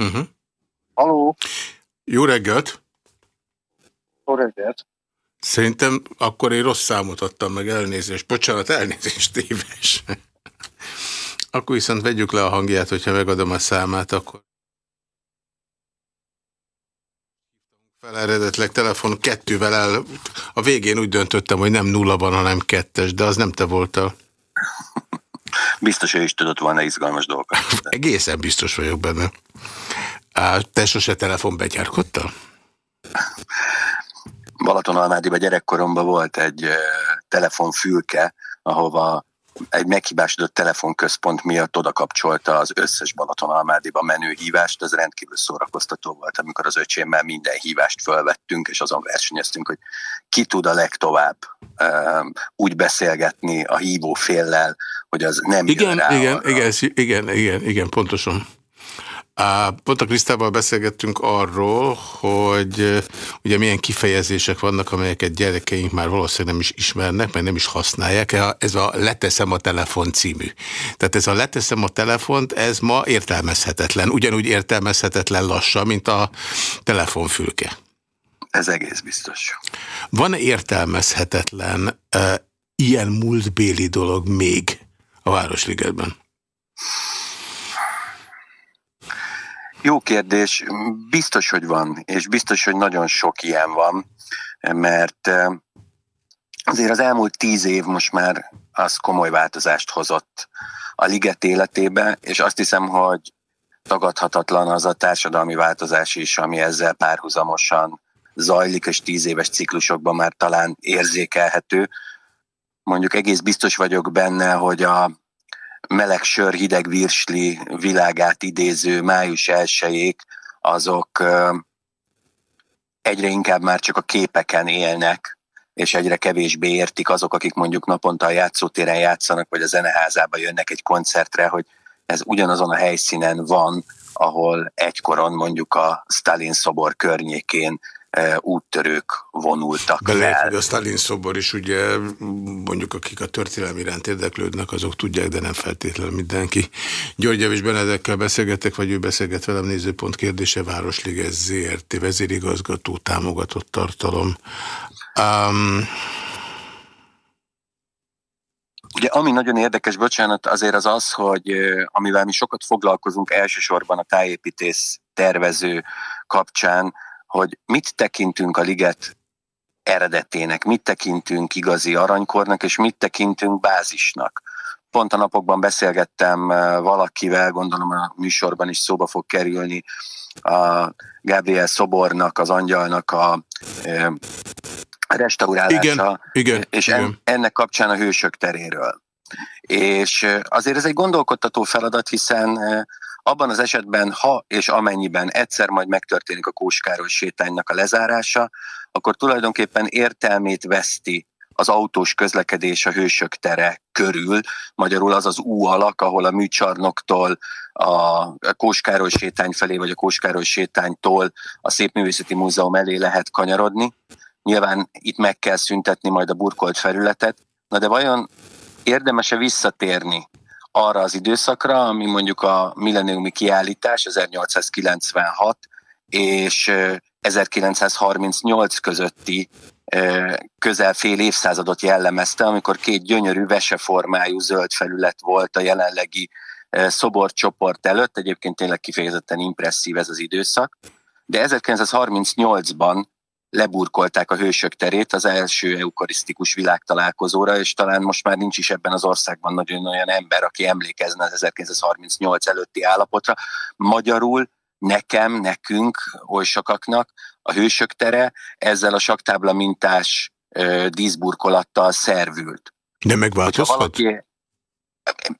Uh -huh. Haló? Jó reggelt! Jó reggelt! Szerintem akkor én rossz számot adtam meg, elnézést. Bocsánat, elnézést téves. akkor viszont vegyük le a hangját, hogyha megadom a számát, akkor... Fel eredetleg telefon kettővel el. A végén úgy döntöttem, hogy nem nulla van, hanem kettes, de az nem te voltál. Biztos, hogy is tudott volna izgalmas dolgokat. Egészen biztos vagyok benne. Te sose telefonbegyárkodtál? Balatonalmádiban gyerekkoromban volt egy telefonfülke, ahova egy meghibásodott telefonközpont miatt oda kapcsolta az összes Balatonalmádiba menő hívást, ez rendkívül szórakoztató volt, amikor az öcsémmel minden hívást fölvettünk, és azon versenyeztünk, hogy ki tud a legtovább um, úgy beszélgetni a hívó féllel, hogy az nem igen, jön rá igen, arra. igen, igen, igen, igen, pontosan. Pont a Krisztával beszélgettünk arról, hogy ugye milyen kifejezések vannak, amelyeket gyerekeink már valószínűleg nem is ismernek, mert nem is használják. Ez a leteszem a telefon című. Tehát ez a leteszem a telefont, ez ma értelmezhetetlen. Ugyanúgy értelmezhetetlen lassan, mint a telefonfülke. Ez egész biztos. Van-e értelmezhetetlen uh, ilyen múltbéli dolog még a Városligetben? Jó kérdés. Biztos, hogy van, és biztos, hogy nagyon sok ilyen van, mert eh, azért az elmúlt tíz év most már az komoly változást hozott a liget életébe, és azt hiszem, hogy tagadhatatlan az a társadalmi változás is, ami ezzel párhuzamosan zajlik, és tíz éves ciklusokban már talán érzékelhető. Mondjuk egész biztos vagyok benne, hogy a meleg sör, hideg virsli világát idéző május elsőjék, azok egyre inkább már csak a képeken élnek, és egyre kevésbé értik azok, akik mondjuk naponta a játszótéren játszanak, vagy a zeneházába jönnek egy koncertre, hogy ez ugyanazon a helyszínen van, ahol egykoron mondjuk a Stalin szobor környékén úttörők vonultak Be fel. a Stalin szobor is ugye, mondjuk akik a történelem iránt érdeklődnek, azok tudják, de nem feltétlenül mindenki. György és Benedekkel beszélgetek, vagy ő beszélget velem nézőpont kérdése, Városliges ZRT vezérigazgató támogatott tartalom. Um, Ugye ami nagyon érdekes, bocsánat, azért az az, hogy amivel mi sokat foglalkozunk elsősorban a tájépítész tervező kapcsán, hogy mit tekintünk a liget eredetének, mit tekintünk igazi aranykornak, és mit tekintünk bázisnak. Pont a napokban beszélgettem valakivel, gondolom a műsorban is szóba fog kerülni, a Gabriel Szobornak, az angyalnak a restaurálása, igen, igen, és igen. ennek kapcsán a hősök teréről. És azért ez egy gondolkodtató feladat, hiszen abban az esetben, ha és amennyiben egyszer majd megtörténik a Kóskároly sétánynak a lezárása, akkor tulajdonképpen értelmét veszti az autós közlekedés a hősök tere körül, magyarul az az U alak, ahol a műcsarnoktól a Kóskároly sétány felé, vagy a Kóskároly sétánytól a Szépművészeti Múzeum elé lehet kanyarodni. Nyilván itt meg kell szüntetni majd a burkolt felületet, na de vajon érdemese visszatérni arra az időszakra, ami mondjuk a milleniumi kiállítás 1896 és 1938 közötti közel fél évszázadot jellemezte, amikor két gyönyörű veseformájú zöld felület volt a jelenlegi szoborcsoport előtt, egyébként tényleg kifejezetten impresszív ez az időszak, de 1938-ban leburkolták a hősök terét az első eukarisztikus világtalálkozóra, és talán most már nincs is ebben az országban nagyon olyan ember, aki emlékezne az 1938 előtti állapotra. Magyarul nekem, nekünk, oly sokaknak a hősök tere ezzel a saktábla mintás díszburkolattal szervült. De megváltozhat? Valaki,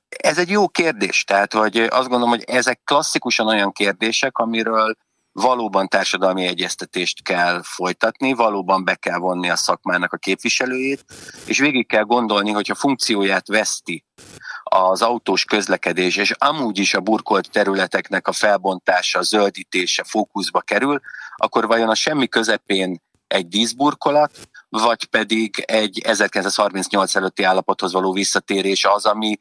ez egy jó kérdés, tehát hogy azt gondolom, hogy ezek klasszikusan olyan kérdések, amiről valóban társadalmi egyeztetést kell folytatni, valóban be kell vonni a szakmának a képviselőjét, és végig kell gondolni, hogyha funkcióját veszti az autós közlekedés, és amúgy is a burkolt területeknek a felbontása, a zöldítése fókuszba kerül, akkor vajon a semmi közepén egy díszburkolat, vagy pedig egy 1938 előtti állapothoz való visszatérés az, ami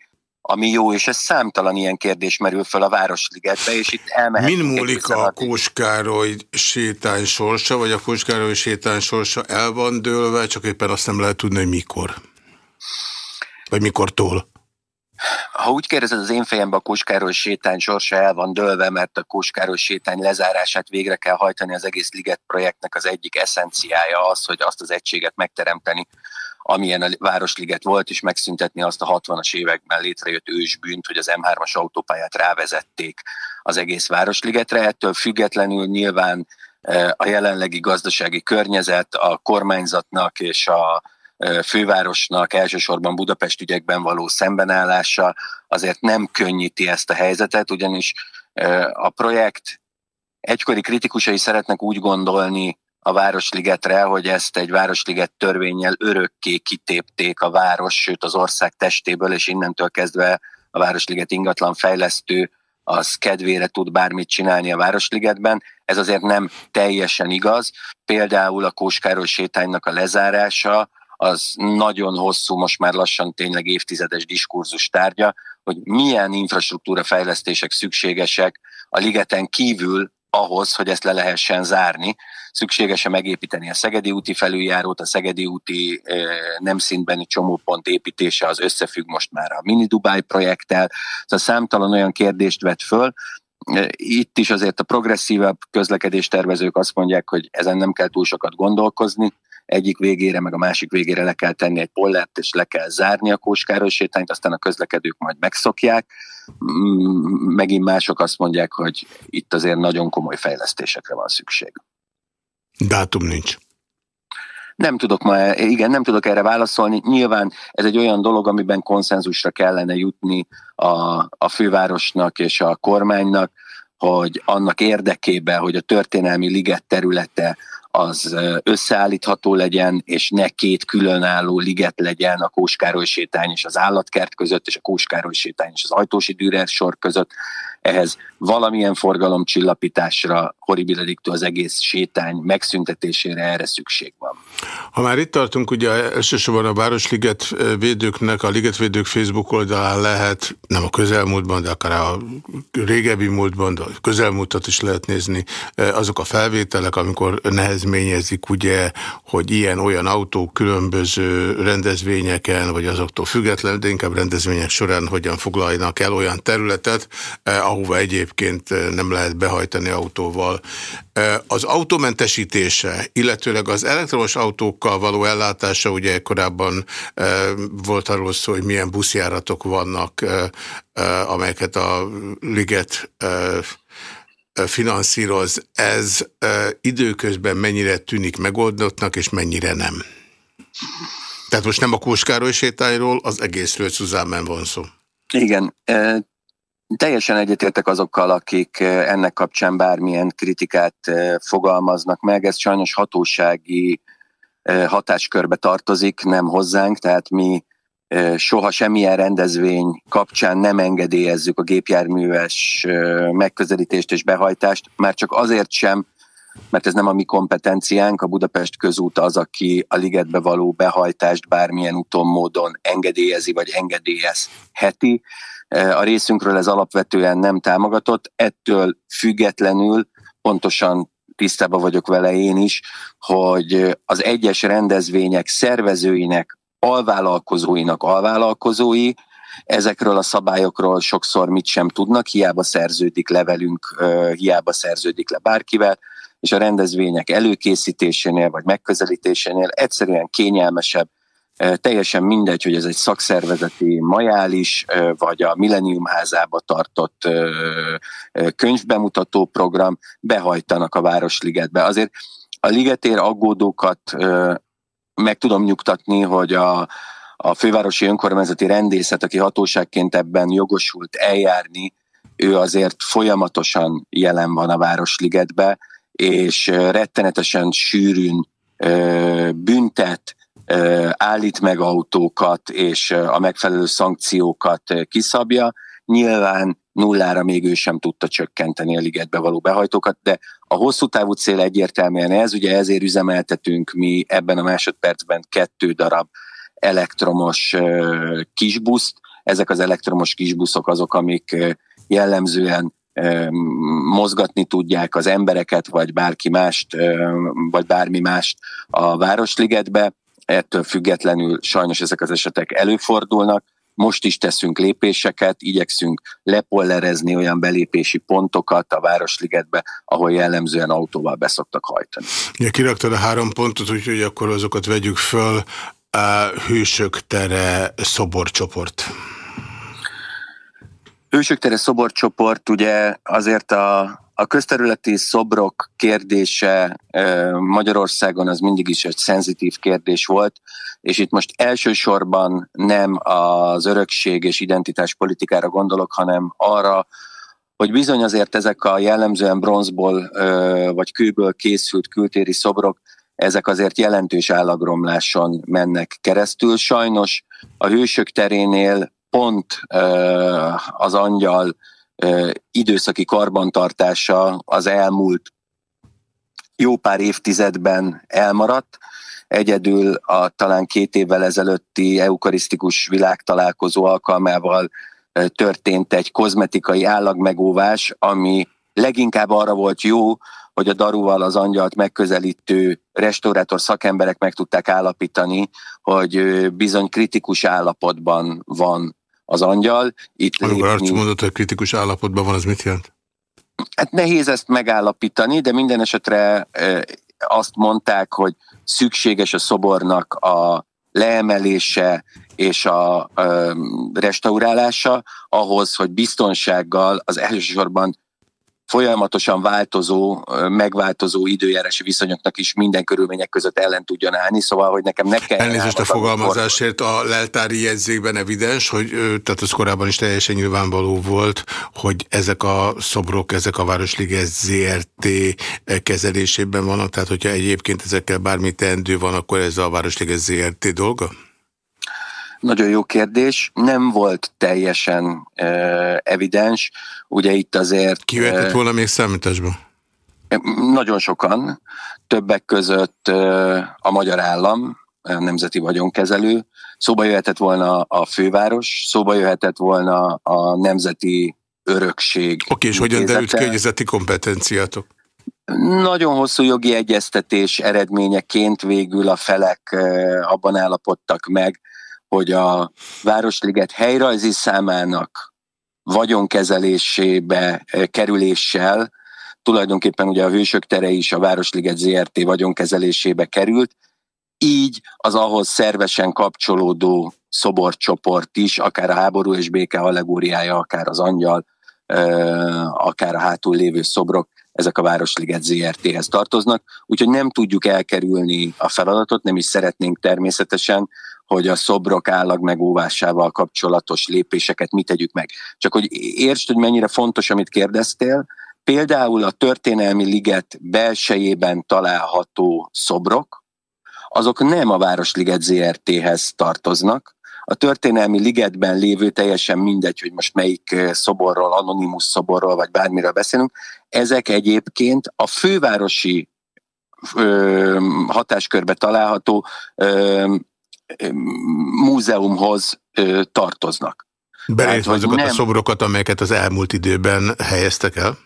ami jó, és ez számtalan ilyen kérdés merül fel a Városligetbe, és itt elmehet. Min múlik a Kóskároly sétány sorsa, vagy a Kóskároly sétány sorsa el van dőlve, csak éppen azt nem lehet tudni, hogy mikor? Vagy mikortól? Ha úgy kérdezed, az én fejemben a Kóskároly sétány sorsa el van dőlve, mert a Kóskároly sétány lezárását végre kell hajtani az egész Liget projektnek az egyik eszenciája az, hogy azt az egységet megteremteni, amilyen a Városliget volt, és megszüntetni azt a 60-as években létrejött ősbűnt, hogy az M3-as autópályát rávezették az egész Városligetre. Ettől függetlenül nyilván e, a jelenlegi gazdasági környezet a kormányzatnak és a e, fővárosnak elsősorban Budapest ügyekben való szembenállása azért nem könnyíti ezt a helyzetet, ugyanis e, a projekt egykori kritikusai szeretnek úgy gondolni, a Városligetre, hogy ezt egy Városliget törvényel örökké kitépték a város, sőt az ország testéből, és innentől kezdve a Városliget ingatlan fejlesztő az kedvére tud bármit csinálni a Városligetben. Ez azért nem teljesen igaz. Például a Kóskároly sétánynak a lezárása, az nagyon hosszú, most már lassan tényleg évtizedes diskurzus tárgya, hogy milyen infrastruktúra fejlesztések szükségesek a ligeten kívül ahhoz, hogy ezt le lehessen zárni. Szükséges-e megépíteni a Szegedi úti felüljárót, a Szegedi úti nem szintbeni csomópont építése az összefügg most már a Mini Dubai projekttel. Szóval számtalan olyan kérdést vet föl, itt is azért a progresszívebb közlekedéstervezők azt mondják, hogy ezen nem kell túl sokat gondolkozni, egyik végére, meg a másik végére le kell tenni egy pollert, és le kell zárni a Kóskároly sétányt, aztán a közlekedők majd megszokják. Mm, megint mások azt mondják, hogy itt azért nagyon komoly fejlesztésekre van szükség. Dátum nincs. Nem tudok ma, igen, nem tudok erre válaszolni. Nyilván ez egy olyan dolog, amiben konszenzusra kellene jutni a, a fővárosnak és a kormánynak, hogy annak érdekében, hogy a történelmi liget területe az összeállítható legyen, és ne két különálló liget legyen a Kóskároly sétány és az állatkert között, és a Kóskároly sétány és az Ajtósi Dürer sor között. Ehhez valamilyen forgalomcsillapításra, horribiledictó az egész sétány megszüntetésére erre szükség van. Ha már itt tartunk, ugye elsősorban a Városliget védőknek, a Ligetvédők Facebook oldalán lehet, nem a közelmúltban, de akár a régebbi múltban, de a közelmúltat is lehet nézni, azok a felvételek, amikor nehezményezik ugye, hogy ilyen-olyan autók különböző rendezvényeken, vagy azoktól független, de inkább rendezvények során hogyan foglaljanak el olyan területet, ahova egyébként nem lehet behajtani autóval. Az autómentesítése, illetőleg az elektromos autókkal való ellátása, ugye korábban volt arról szó, hogy milyen buszjáratok vannak, amelyeket a Liget finanszíroz, ez időközben mennyire tűnik megoldottnak, és mennyire nem? Tehát most nem a Kóskároly sétányról, az egészről Szuzámen van szó. Igen, Teljesen egyetértek azokkal, akik ennek kapcsán bármilyen kritikát fogalmaznak meg. Ez sajnos hatósági hatáskörbe tartozik, nem hozzánk, tehát mi soha semmilyen rendezvény kapcsán nem engedélyezzük a gépjárműves megközelítést és behajtást, már csak azért sem, mert ez nem a mi kompetenciánk, a Budapest közút az, aki a ligetbe való behajtást bármilyen úton, módon engedélyezi vagy engedélyezheti. A részünkről ez alapvetően nem támogatott, ettől függetlenül pontosan tisztában vagyok vele én is, hogy az egyes rendezvények szervezőinek, alvállalkozóinak alvállalkozói ezekről a szabályokról sokszor mit sem tudnak, hiába szerződik le velünk, hiába szerződik le bárkivel, és a rendezvények előkészítésénél vagy megközelítésénél egyszerűen kényelmesebb, teljesen mindegy, hogy ez egy szakszervezeti majális, vagy a Millennium házába tartott könyvbemutató program, behajtanak a Városligetbe. Azért a ligetér aggódókat meg tudom nyugtatni, hogy a, a fővárosi önkormányzati rendészet, aki hatóságként ebben jogosult eljárni, ő azért folyamatosan jelen van a Városligetbe, és rettenetesen sűrűn büntet, állít meg autókat, és a megfelelő szankciókat kiszabja. Nyilván nullára még ő sem tudta csökkenteni a ligetbe való behajtókat, de a hosszú távú cél egyértelműen ez, ugye ezért üzemeltetünk mi ebben a másodpercben kettő darab elektromos kisbuszt, ezek az elektromos kisbuszok azok, amik jellemzően mozgatni tudják az embereket, vagy bárki mást, vagy bármi mást a Városligetbe. Ettől függetlenül sajnos ezek az esetek előfordulnak. Most is teszünk lépéseket, igyekszünk lepollerezni olyan belépési pontokat a Városligetbe, ahol jellemzően autóval beszoktak hajtani. Ja, kiraktad a három pontot, úgyhogy akkor azokat vegyük föl. A Hősök tere szoborcsoport. Hősök tere szoborcsoport ugye azért a, a közterületi szobrok kérdése Magyarországon az mindig is egy szenzitív kérdés volt, és itt most elsősorban nem az örökség és identitás politikára gondolok, hanem arra, hogy bizony azért ezek a jellemzően bronzból vagy kőből készült kültéri szobrok, ezek azért jelentős állagromláson mennek keresztül. Sajnos a hősök terénél pont az angyal időszaki karbantartása az elmúlt jó pár évtizedben elmaradt. Egyedül a talán két évvel ezelőtti eukarisztikus világtalálkozó alkalmával történt egy kozmetikai állagmegóvás, ami leginkább arra volt jó, hogy a daruval az angyalt megközelítő restaurátor szakemberek meg tudták állapítani, hogy bizony kritikus állapotban van az angyal. Itt Amikor lépni... mondott, hogy kritikus állapotban van, az mit jelent? Hát nehéz ezt megállapítani, de minden esetre azt mondták, hogy szükséges a szobornak a leemelése és a restaurálása ahhoz, hogy biztonsággal az elsősorban folyamatosan változó, megváltozó időjárási viszonyoknak is minden körülmények között ellen tudjon állni, szóval, hogy nekem ne kell... Elnézést a fogalmazásért, a leltári jegyzékben evidens, hogy tehát az korábban is teljesen nyilvánvaló volt, hogy ezek a szobrok, ezek a Városliges ZRT kezelésében vannak, tehát hogyha egyébként ezekkel bármi teendő van, akkor ez a Városliges ZRT dolga? Nagyon jó kérdés. Nem volt teljesen evidens. Ugye itt azért... Kivetett uh, volna még számításba? Nagyon sokan. Többek között a magyar állam, a nemzeti vagyonkezelő. Szóba jöhetett volna a főváros, szóba jöhetett volna a nemzeti örökség. Oké, és hogyan derült ki kompetenciátok? Nagyon hosszú jogi egyeztetés eredményeként végül a felek abban állapodtak meg, hogy a Városliget helyrajzi számának vagyonkezelésébe eh, kerüléssel tulajdonképpen ugye a Hősök tere is a Városliget ZRT vagyonkezelésébe került, így az ahhoz szervesen kapcsolódó szoborcsoport is, akár a háború és béke allegóriája, akár az angyal, eh, akár a hátul lévő szobrok, ezek a Városliget ZRT-hez tartoznak, úgyhogy nem tudjuk elkerülni a feladatot, nem is szeretnénk természetesen, hogy a szobrok állag megóvásával kapcsolatos lépéseket mit tegyük meg. Csak hogy értsd, hogy mennyire fontos, amit kérdeztél, például a történelmi liget belsejében található szobrok, azok nem a Városliget ZRT-hez tartoznak, a történelmi ligetben lévő teljesen mindegy, hogy most melyik szoborról, anonimus szoborról, vagy bármiről beszélünk, ezek egyébként a fővárosi ö, hatáskörbe található ö, múzeumhoz tartoznak. Belétve azokat nem... a szobrokat, amelyeket az elmúlt időben helyeztek el?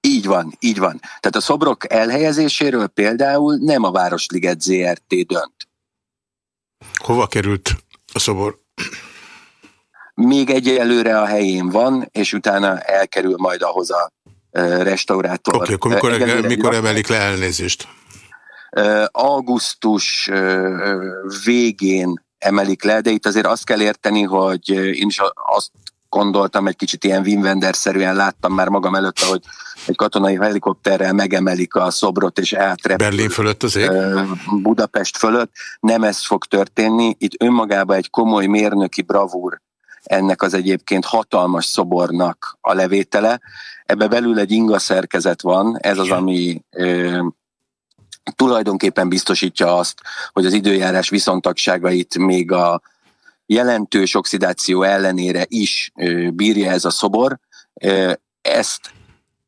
Így van, így van. Tehát a szobrok elhelyezéséről például nem a Városliget ZRT dönt. Hova került a szobor? Még egyelőre a helyén van, és utána elkerül majd ahhoz a restaurátor. Oké, okay, akkor mikor, mikor emelik le elnézést? Augusztus végén emelik le, de itt azért azt kell érteni, hogy én is azt gondoltam, egy kicsit ilyen Wim Wenders-szerűen láttam már magam előtt, hogy egy katonai helikopterrel megemelik a szobrot, és átrepül. Berlin fölött az ég? Budapest fölött. Nem ez fog történni. Itt önmagában egy komoly mérnöki bravúr ennek az egyébként hatalmas szobornak a levétele. Ebbe belül egy inga szerkezet van, ez az, ami tulajdonképpen biztosítja azt, hogy az időjárás viszontagságait még a jelentős oxidáció ellenére is bírja ez a szobor. Ezt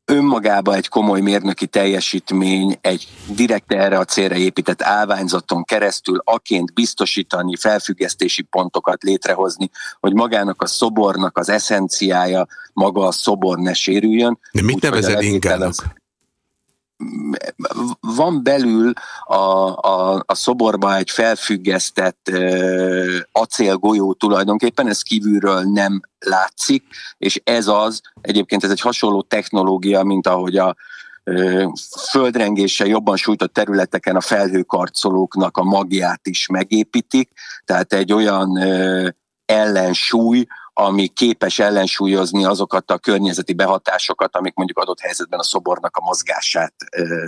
önmagában egy komoly mérnöki teljesítmény egy direkt erre a célra épített állványzaton keresztül aként biztosítani, felfüggesztési pontokat létrehozni, hogy magának a szobornak az eszenciája, maga a szobor ne sérüljön. De mit nevezed ingának? Van belül a, a, a szoborban egy felfüggesztett ö, acélgolyó tulajdonképpen, ez kívülről nem látszik, és ez az, egyébként ez egy hasonló technológia, mint ahogy a ö, földrengéssel jobban sújtott területeken a felhőkarcolóknak a magját is megépítik, tehát egy olyan ellensúly, ami képes ellensúlyozni azokat a környezeti behatásokat, amik mondjuk adott helyzetben a szobornak a mozgását ö,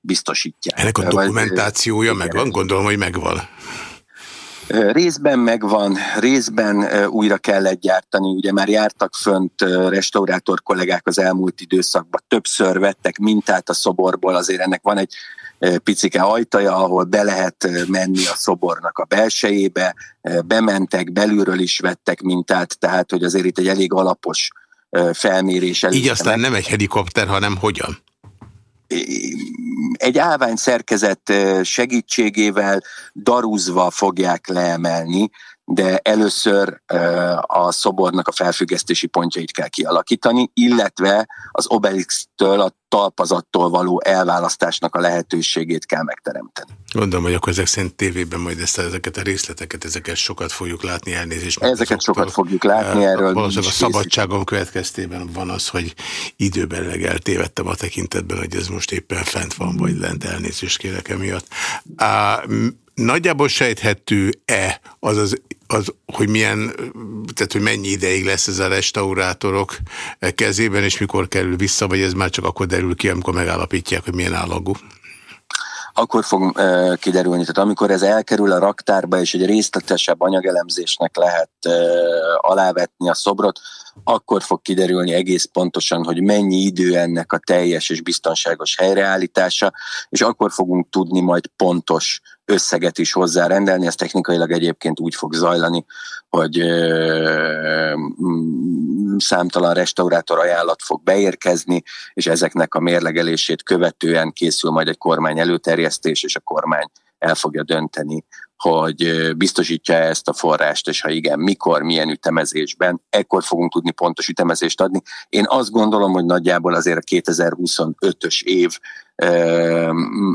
biztosítják. Ennek a dokumentációja Vagy, megvan? Gondolom, hogy megvan. Részben megvan, részben újra kellett gyártani. Ugye már jártak fönt restaurátor kollégák az elmúlt időszakban, többször vettek mintát a szoborból, azért ennek van egy picike ajtaja, ahol be lehet menni a szobornak a belsejébe, bementek, belülről is vettek mintát, tehát hogy azért itt egy elég alapos felmérés. Így aztán nem egy helikopter, hanem hogyan? Egy állvány szerkezet segítségével darúzva fogják leemelni, de először a szobornak a felfüggesztési pontjait kell kialakítani, illetve az Obelix-től, a talpazattól való elválasztásnak a lehetőségét kell megteremteni. Gondolom, hogy akkor ezek szerint tévében majd ezt, ezeket a részleteket, ezeket sokat fogjuk látni, elnézést. Ezeket sokat fogjuk látni, erről Valószínűleg a szabadságom következtében van az, hogy időben eltévedtem a tekintetben, hogy ez most éppen fent van, vagy lent, elnézést kérek emiatt. Nagyjából sejthető-e az, az, az, hogy milyen, tehát hogy mennyi ideig lesz ez a restaurátorok kezében, és mikor kerül vissza, vagy ez már csak akkor derül ki, amikor megállapítják, hogy milyen állagú? akkor fog e, kiderülni. Tehát amikor ez elkerül a raktárba, és egy részletesebb anyagelemzésnek lehet e, alávetni a szobrot, akkor fog kiderülni egész pontosan, hogy mennyi idő ennek a teljes és biztonságos helyreállítása, és akkor fogunk tudni majd pontos összeget is hozzárendelni. Ez technikailag egyébként úgy fog zajlani, hogy ö, számtalan restaurátor ajánlat fog beérkezni, és ezeknek a mérlegelését követően készül majd egy kormány előterjesztés, és a kormány el fogja dönteni, hogy biztosítja ezt a forrást, és ha igen, mikor, milyen ütemezésben, ekkor fogunk tudni pontos ütemezést adni. Én azt gondolom, hogy nagyjából azért a 2025-ös év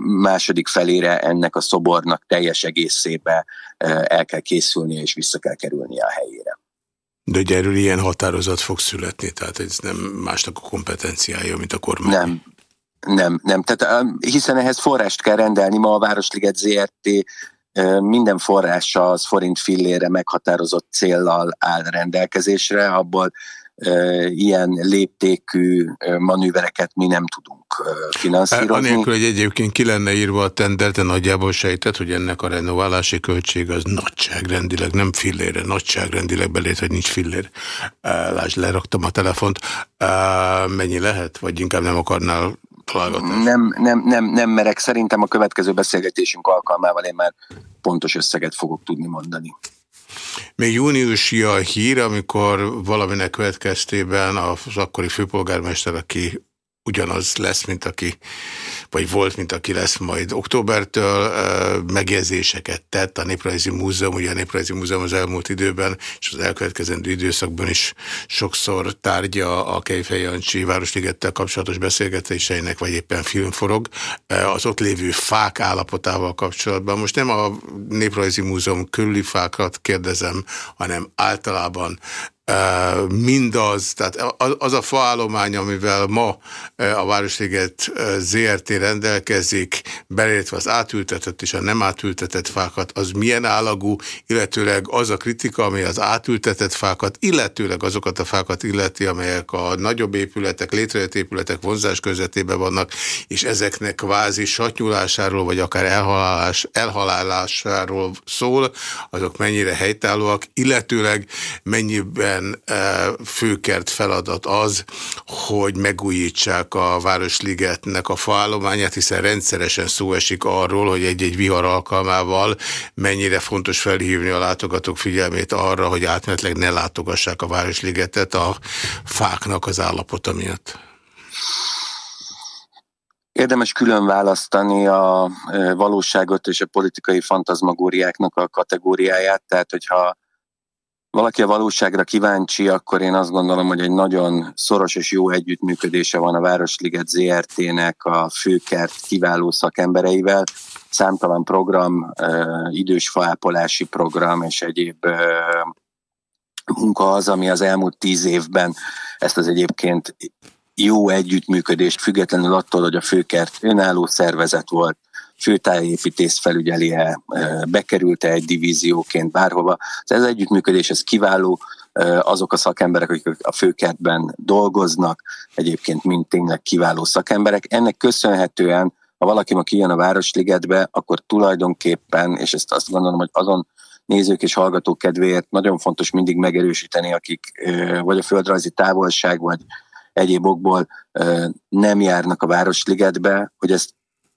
második felére ennek a szobornak teljes egészébe el kell készülnie, és vissza kell kerülnie a helyére. De hogy erről ilyen határozat fog születni, tehát ez nem másnak a kompetenciája, mint a kormány. Nem, nem, nem. Tehát, hiszen ehhez forrást kell rendelni. Ma a Városliget ZRT minden forrása az forint fillére meghatározott céllal áll rendelkezésre, abból ilyen léptékű manővereket mi nem tudunk finanszírozni. Anélkül, hogy egyébként ki lenne írva a tender, de nagyjából sejtett, hogy ennek a renoválási költség az nagyságrendileg, nem fillére, nagyságrendileg belét, hogy nincs fillér. Lásd, leraktam a telefont. Mennyi lehet? Vagy inkább nem akarnál nem, nem, nem, nem merek. Szerintem a következő beszélgetésünk alkalmával én már pontos összeget fogok tudni mondani. Még júniusi a hír, amikor valaminek következtében az akkori főpolgármester, aki ugyanaz lesz, mint aki, vagy volt, mint aki lesz majd októbertől, megjegyzéseket tett a Néprajzi Múzeum, ugye a Néprajzi Múzeum az elmúlt időben, és az elkövetkezendő időszakban is sokszor tárgya a Kejfej Jancsi Városligettel kapcsolatos beszélgetéseinek, vagy éppen filmforog, az ott lévő fák állapotával kapcsolatban. Most nem a Néprajzi Múzeum körüli fákat kérdezem, hanem általában mindaz, tehát az a faállomány, amivel ma a Városliget ZRT rendelkezik, belértve az átültetett és a nem átültetett fákat, az milyen állagú, illetőleg az a kritika, ami az átültetett fákat, illetőleg azokat a fákat illeti, amelyek a nagyobb épületek, létrejött épületek vonzás közvetében vannak, és ezeknek kvázi satnyulásáról, vagy akár elhalálás, elhalálásáról szól, azok mennyire helytállóak, illetőleg mennyiben mindenképpen e, főkert feladat az, hogy megújítsák a Városligetnek a faállományát, hiszen rendszeresen szó esik arról, hogy egy-egy vihar alkalmával mennyire fontos felhívni a látogatók figyelmét arra, hogy átmenetleg ne látogassák a Városligetet a fáknak az állapota miatt. Érdemes külön választani a valóságot és a politikai fantazmagóriáknak a kategóriáját, tehát hogyha valaki a valóságra kíváncsi, akkor én azt gondolom, hogy egy nagyon szoros és jó együttműködése van a Városliget ZRT-nek a főkert kiváló szakembereivel. Számtalan program, idős faápolási program és egyéb munka az, ami az elmúlt tíz évben ezt az egyébként jó együttműködést, függetlenül attól, hogy a főkert önálló szervezet volt, főtájépítész felügyelje, bekerült-e egy divízióként bárhova. Ez együttműködés, ez kiváló, azok a szakemberek, akik a főkertben dolgoznak, egyébként mind tényleg kiváló szakemberek. Ennek köszönhetően, ha valaki ma kijön a Városligetbe, akkor tulajdonképpen, és ezt azt gondolom, hogy azon nézők és hallgatók kedvéért nagyon fontos mindig megerősíteni, akik vagy a földrajzi távolság, vagy egyéb okból nem járnak a Városligetbe, hogy ez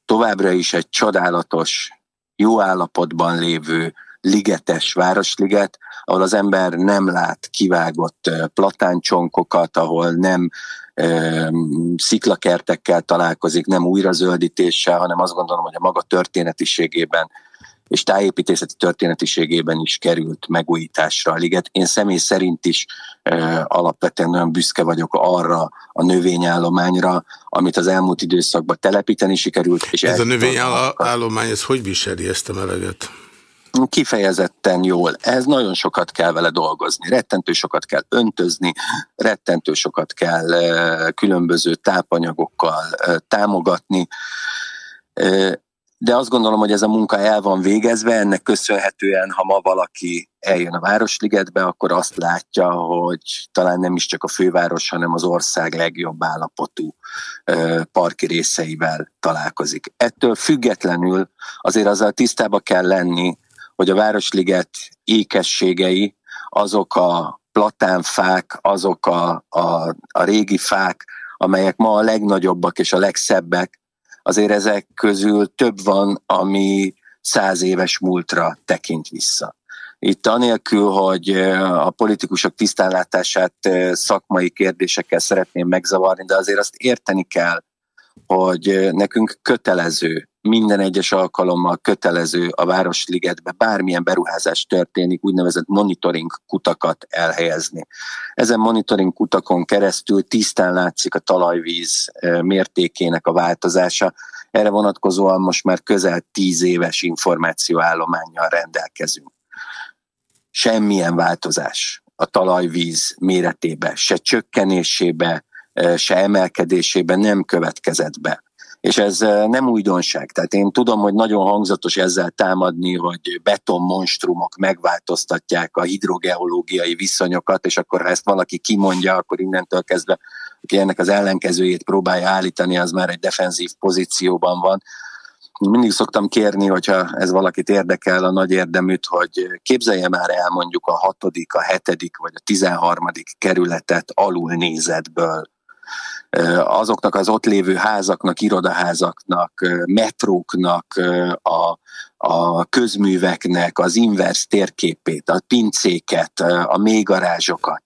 továbbra is egy csodálatos, jó állapotban lévő ligetes városliget, ahol az ember nem lát kivágott platáncsonkokat, ahol nem sziklakertekkel találkozik, nem újrazöldítéssel, hanem azt gondolom, hogy a maga történetiségében és tájépítészeti történetiségében is került megújításra a liget. Én személy szerint is e, alapvetően nagyon büszke vagyok arra a növényállományra, amit az elmúlt időszakban telepíteni sikerült. És ez a növényállomány, ez hogy viseli ezt a meleget? Kifejezetten jól. Ez nagyon sokat kell vele dolgozni. Rettentő sokat kell öntözni, rettentő sokat kell különböző tápanyagokkal támogatni de azt gondolom, hogy ez a munka el van végezve, ennek köszönhetően, ha ma valaki eljön a Városligetbe, akkor azt látja, hogy talán nem is csak a főváros, hanem az ország legjobb állapotú parki részeivel találkozik. Ettől függetlenül azért azzal tisztába kell lenni, hogy a Városliget ékességei azok a platánfák, azok a, a, a régi fák, amelyek ma a legnagyobbak és a legszebbek, azért ezek közül több van, ami száz éves múltra tekint vissza. Itt anélkül, hogy a politikusok tisztánlátását szakmai kérdésekkel szeretném megzavarni, de azért azt érteni kell, hogy nekünk kötelező, minden egyes alkalommal kötelező a Városligetbe bármilyen beruházás történik, úgynevezett monitoring kutakat elhelyezni. Ezen monitoring kutakon keresztül tisztán látszik a talajvíz mértékének a változása. Erre vonatkozóan most már közel tíz éves információállományjal rendelkezünk. Semmilyen változás a talajvíz méretébe, se csökkenésébe, se emelkedésében nem következett be. És ez nem újdonság. Tehát én tudom, hogy nagyon hangzatos ezzel támadni, hogy betonmonstrumok megváltoztatják a hidrogeológiai viszonyokat, és akkor ha ezt valaki kimondja, akkor innentől kezdve, aki ennek az ellenkezőjét próbálja állítani, az már egy defenzív pozícióban van. Mindig szoktam kérni, hogyha ez valakit érdekel, a nagy érdeműt, hogy képzelje már el mondjuk a hatodik, a hetedik vagy a tizenharmadik kerületet alul nézetből azoknak az ott lévő házaknak, irodaházaknak, metróknak, a, a közműveknek az inverse térképét, a pincéket, a mélygarázsokat.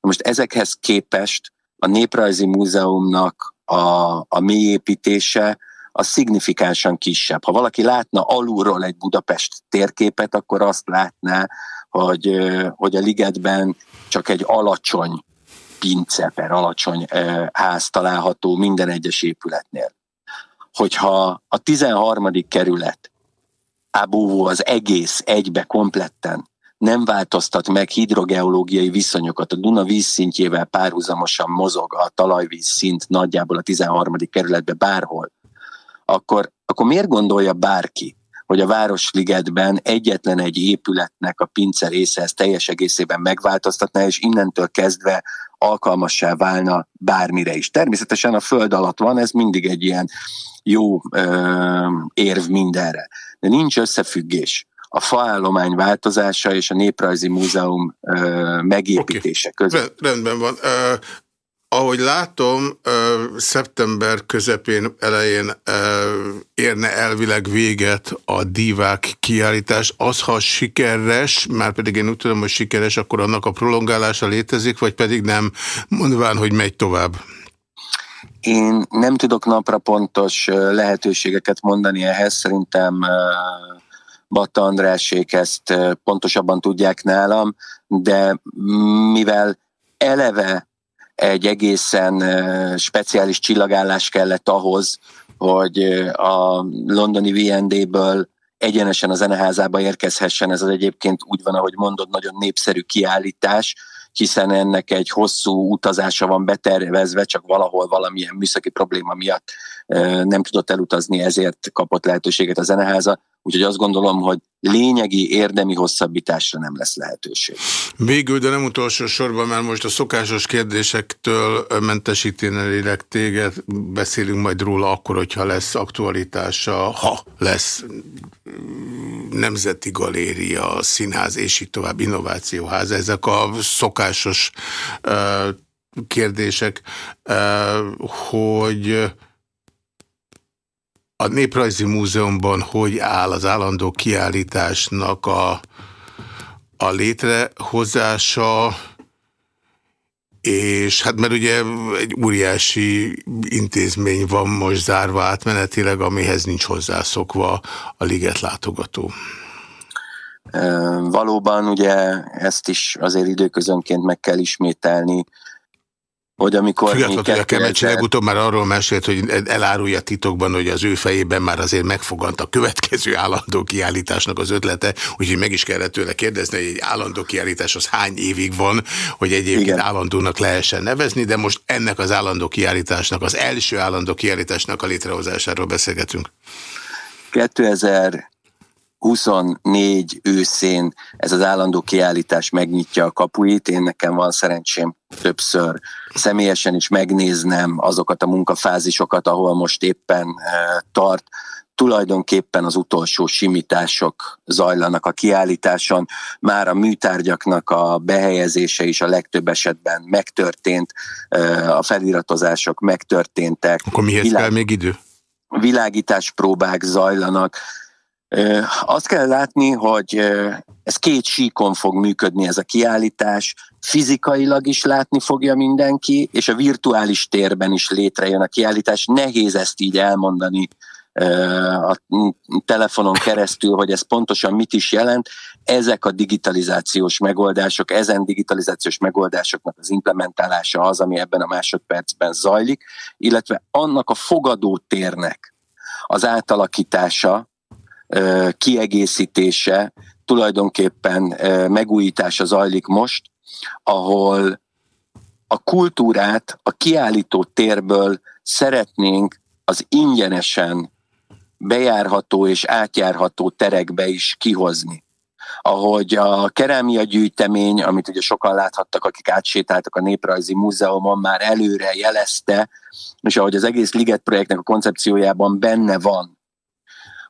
Most ezekhez képest a Néprajzi Múzeumnak a, a mélyépítése az szignifikánsan kisebb. Ha valaki látna alulról egy Budapest térképet, akkor azt látná, hogy, hogy a ligetben csak egy alacsony pince per alacsony ház található minden egyes épületnél. Hogyha a 13. kerület ábúvó az egész egybe kompletten nem változtat meg hidrogeológiai viszonyokat, a Duna vízszintjével párhuzamosan mozog a talajvíz szint nagyjából a 13. kerületbe bárhol, akkor, akkor miért gondolja bárki, hogy a Városligetben egyetlen egy épületnek a pince része ezt teljes egészében megváltoztatná, és innentől kezdve alkalmassá válna bármire is. Természetesen a föld alatt van, ez mindig egy ilyen jó ö, érv mindenre. De nincs összefüggés a faállomány változása és a Néprajzi Múzeum ö, megépítése okay. között. Rendben van. Ahogy látom, szeptember közepén, elején érne elvileg véget a divák kiállítás. Az, ha sikeres, már pedig én úgy tudom, hogy sikeres, akkor annak a prolongálása létezik, vagy pedig nem, mondván, hogy megy tovább? Én nem tudok napra pontos lehetőségeket mondani ehhez, szerintem Batta Andrásék ezt pontosabban tudják nálam, de mivel eleve egy egészen speciális csillagállás kellett ahhoz, hogy a londoni VND-ből egyenesen a zeneházába érkezhessen. Ez az egyébként úgy van, ahogy mondod, nagyon népszerű kiállítás, hiszen ennek egy hosszú utazása van betervezve, csak valahol valamilyen műszaki probléma miatt nem tudott elutazni, ezért kapott lehetőséget a zeneháza. Úgyhogy azt gondolom, hogy lényegi, érdemi hosszabbításra nem lesz lehetőség. Végül, de nem utolsó sorban, mert most a szokásos kérdésektől mentesíténelélek téged, beszélünk majd róla akkor, hogyha lesz aktualitása, ha lesz Nemzeti Galéria, Színház és így tovább, Innovációház. Ezek a szokásos uh, kérdések, uh, hogy a Néprajzi Múzeumban hogy áll az állandó kiállításnak a, a létrehozása, és hát mert ugye egy óriási intézmény van most zárva átmenetileg, amihez nincs hozzászokva a liget látogató. Valóban ugye ezt is azért időközönként meg kell ismételni, hogy amikor... Függetlenül, hogy a Kemecsi legutóbb már arról mesélt, hogy elárulja titokban, hogy az ő fejében már azért megfogant a következő állandó kiállításnak az ötlete, úgyhogy meg is kellett tőle kérdezni, hogy egy állandó kiállítás az hány évig van, hogy egyébként Igen. állandónak lehessen nevezni, de most ennek az állandó kiállításnak, az első állandó kiállításnak a létrehozásáról beszélgetünk. 2000 24 őszén ez az állandó kiállítás megnyitja a kapuit. Én nekem van szerencsém többször személyesen is megnéznem azokat a munkafázisokat, ahol most éppen eh, tart. Tulajdonképpen az utolsó simítások zajlanak a kiállításon, már a műtárgyaknak a behelyezése is a legtöbb esetben megtörtént, eh, a feliratozások megtörténtek. Akkor mihez Világ... kell még idő? Világítás próbák zajlanak, azt kell látni, hogy ez két síkon fog működni ez a kiállítás, fizikailag is látni fogja mindenki, és a virtuális térben is létrejön a kiállítás. Nehéz ezt így elmondani a telefonon keresztül, hogy ez pontosan mit is jelent. Ezek a digitalizációs megoldások, ezen digitalizációs megoldásoknak az implementálása az, ami ebben a másodpercben zajlik, illetve annak a fogadó térnek az átalakítása, kiegészítése, tulajdonképpen megújítása zajlik most, ahol a kultúrát a kiállító térből szeretnénk az ingyenesen bejárható és átjárható terekbe is kihozni. Ahogy a kerámia gyűjtemény, amit ugye sokan láthattak, akik átsétáltak a Néprajzi Múzeumon, már előre jelezte, és ahogy az egész Liget projektnek a koncepciójában benne van,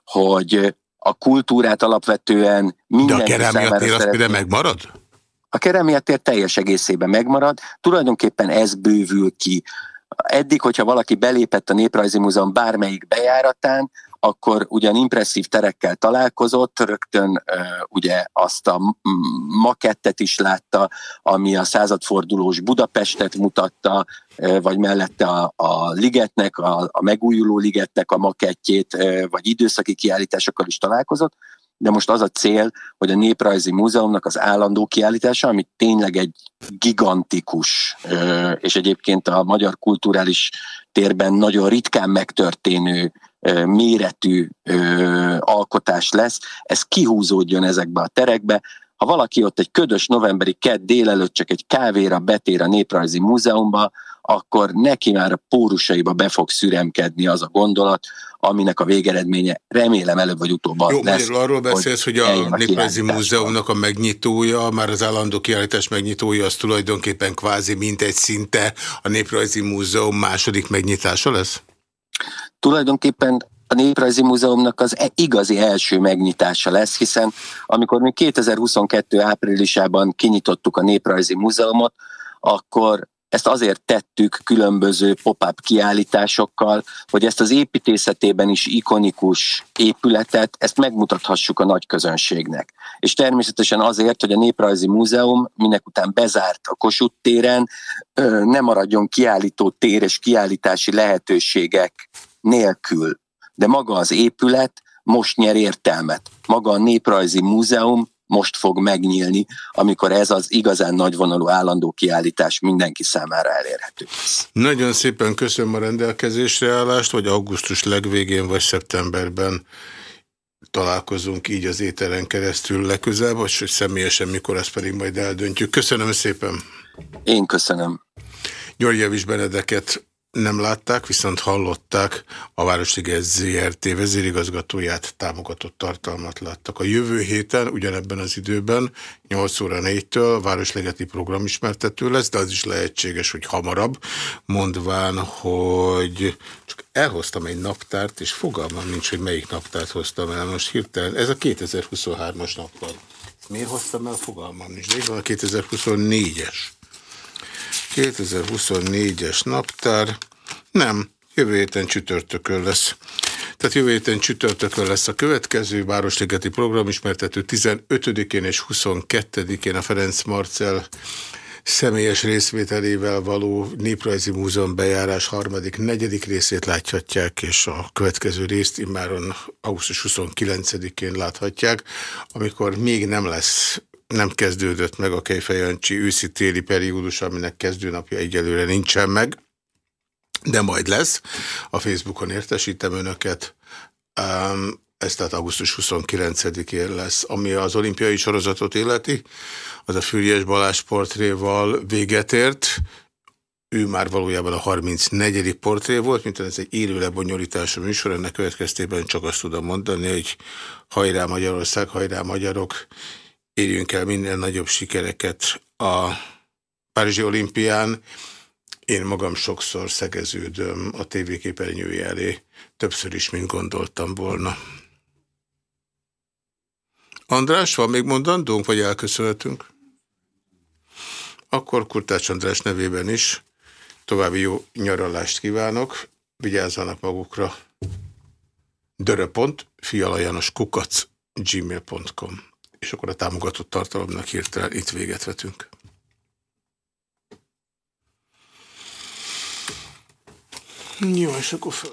hogy a kultúrát alapvetően mindenki De a kerámiatér az például megmarad? A kerámiatér teljes egészében megmarad, tulajdonképpen ez bővül ki. Eddig, hogyha valaki belépett a Néprajzi Múzeum bármelyik bejáratán, akkor ugyan impresszív terekkel találkozott, rögtön ugye azt a makettet is látta, ami a századfordulós Budapestet mutatta, vagy mellette a, a ligetnek, a, a megújuló ligetnek a makettjét, vagy időszaki kiállításokkal is találkozott, de most az a cél, hogy a Néprajzi Múzeumnak az állandó kiállítása, ami tényleg egy gigantikus, és egyébként a magyar kulturális térben nagyon ritkán megtörténő méretű alkotás lesz, ez kihúzódjon ezekbe a terekbe, ha valaki ott egy ködös novemberi kedd délelőtt csak egy kávéra betér a Néprajzi Múzeumba, akkor neki már a pórusaiba be fog szüremkedni az a gondolat, aminek a végeredménye remélem előbb vagy utóbb Jó, lesz. Jó, arról beszélsz, hogy, hogy a Néprajzi Múzeumnak a megnyitója, már az állandó kiállítás megnyitója, az tulajdonképpen kvázi mint egy szinte a Néprajzi Múzeum második megnyitása lesz? Tulajdonképpen a Néprajzi Múzeumnak az e- igazi első megnyitása lesz, hiszen amikor mi 2022 áprilisában kinyitottuk a Néprajzi Múzeumot, akkor ezt azért tettük különböző pop-up kiállításokkal, hogy ezt az építészetében is ikonikus épületet, ezt megmutathassuk a nagy közönségnek. És természetesen azért, hogy a Néprajzi Múzeum minek után bezárt a Kossuth téren, nem maradjon kiállító tér és kiállítási lehetőségek nélkül. De maga az épület most nyer értelmet. Maga a Néprajzi Múzeum most fog megnyílni, amikor ez az igazán nagyvonalú állandó kiállítás mindenki számára elérhető lesz. Nagyon szépen köszönöm a rendelkezésre állást, hogy augusztus legvégén vagy szeptemberben találkozunk így az éteren keresztül legközelebb, vagy hogy személyesen mikor, ezt pedig majd eldöntjük. Köszönöm szépen! Én köszönöm. Javis Benedeket nem látták, viszont hallották a Városliges ZRT vezérigazgatóját, támogatott tartalmat láttak. A jövő héten, ugyanebben az időben, 8 óra 4-től Városligeti programismertető lesz, de az is lehetséges, hogy hamarabb, mondván, hogy csak elhoztam egy naptárt, és fogalmam nincs, hogy melyik naptárt hoztam el. Most hirtelen, ez a 2023-as naptár. Miért hoztam el? Fogalmam nincs. De van a 2024-es. 2024-es naptár. Nem, jövő héten csütörtökön lesz. Tehát jövő héten csütörtökön lesz a következő Városligeti programismertető 15-én és 22-én a Ferenc Marcel személyes részvételével való Néprajzi Múzeum bejárás harmadik, negyedik részét láthatják, és a következő részt immáron augusztus 29-én láthatják, amikor még nem lesz nem kezdődött meg a Kejfejancsi őszi-téli periódus, aminek kezdőnapja egyelőre nincsen meg, de majd lesz. A Facebookon értesítem önöket. Um, ez tehát augusztus 29-én lesz. Ami az olimpiai sorozatot illeti, az a Füriyes Balázs portréval véget ért. Ő már valójában a 34. portré volt, mint ez egy élő lebonyolítású műsor, ennek következtében csak azt tudom mondani, hogy hajrá Magyarország, hajrá magyarok, érjünk el minden nagyobb sikereket a Párizsi olimpián. Én magam sokszor szegeződöm a tévéképernyője elé, többször is, mint gondoltam volna. András, van még mondandónk, vagy elköszönhetünk? Akkor Kurtács András nevében is további jó nyaralást kívánok, vigyázzanak magukra. Döröpont, fialajanos kukac, gmail.com és akkor a támogatott tartalomnak hirtelen itt véget vetünk. Jó, és akkor fel...